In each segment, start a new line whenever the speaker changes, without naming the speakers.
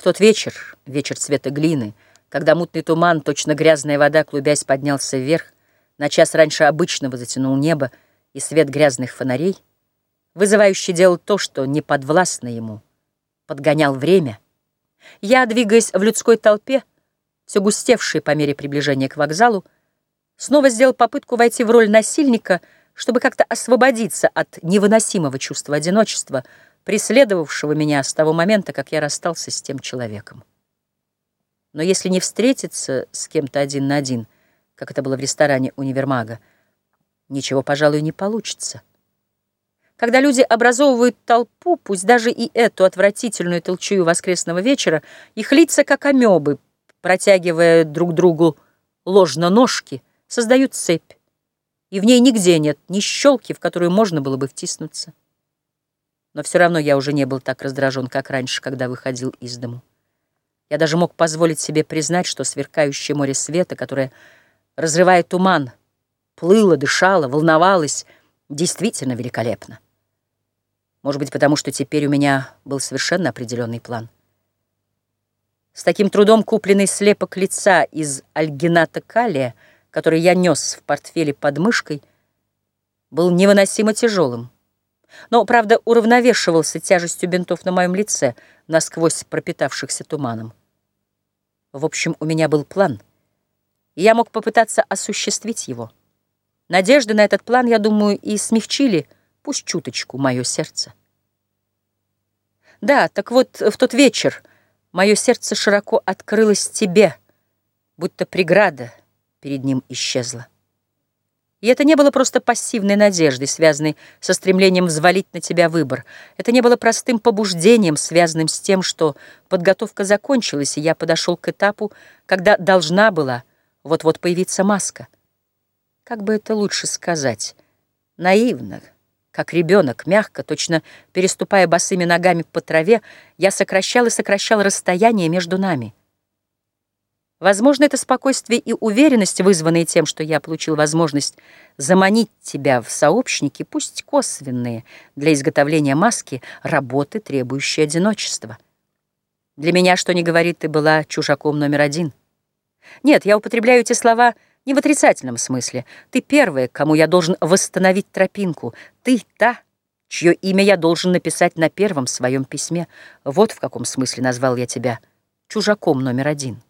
В тот вечер, вечер цвета глины, когда мутный туман, точно грязная вода, клубясь, поднялся вверх, на час раньше обычного затянул небо и свет грязных фонарей, вызывающий делал то, что не подвластно ему, подгонял время. Я, двигаясь в людской толпе, все густевшей по мере приближения к вокзалу, снова сделал попытку войти в роль насильника, чтобы как-то освободиться от невыносимого чувства одиночества — преследовавшего меня с того момента, как я расстался с тем человеком. Но если не встретиться с кем-то один на один, как это было в ресторане универмага, ничего, пожалуй, не получится. Когда люди образовывают толпу, пусть даже и эту отвратительную толчую воскресного вечера, их лица, как амебы, протягивая друг другу ложно-ножки, создают цепь, и в ней нигде нет ни щелки, в которую можно было бы втиснуться. Но все равно я уже не был так раздражен, как раньше, когда выходил из дому. Я даже мог позволить себе признать, что сверкающее море света, которое, разрывая туман, плыло, дышало, волновалось, действительно великолепно. Может быть, потому что теперь у меня был совершенно определенный план. С таким трудом купленный слепок лица из альгината калия, который я нес в портфеле под мышкой, был невыносимо тяжелым но, правда, уравновешивался тяжестью бинтов на моем лице, насквозь пропитавшихся туманом. В общем, у меня был план, и я мог попытаться осуществить его. Надежды на этот план, я думаю, и смягчили, пусть чуточку, мое сердце. Да, так вот, в тот вечер мое сердце широко открылось тебе, будто преграда перед ним исчезла. И это не было просто пассивной надеждой, связанной со стремлением взвалить на тебя выбор. Это не было простым побуждением, связанным с тем, что подготовка закончилась, и я подошел к этапу, когда должна была вот-вот появиться маска. Как бы это лучше сказать? Наивно, как ребенок, мягко, точно переступая босыми ногами по траве, я сокращал и сокращал расстояние между нами — Возможно, это спокойствие и уверенность, вызванные тем, что я получил возможность заманить тебя в сообщники, пусть косвенные, для изготовления маски, работы, требующие одиночества. Для меня, что ни говорит, ты была чужаком номер один. Нет, я употребляю эти слова не в отрицательном смысле. Ты первая, кому я должен восстановить тропинку. Ты та, чье имя я должен написать на первом своем письме. Вот в каком смысле назвал я тебя чужаком номер один.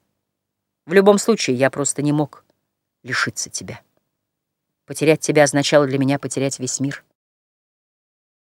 В любом случае, я просто не мог лишиться тебя. Потерять тебя означало для меня потерять весь мир.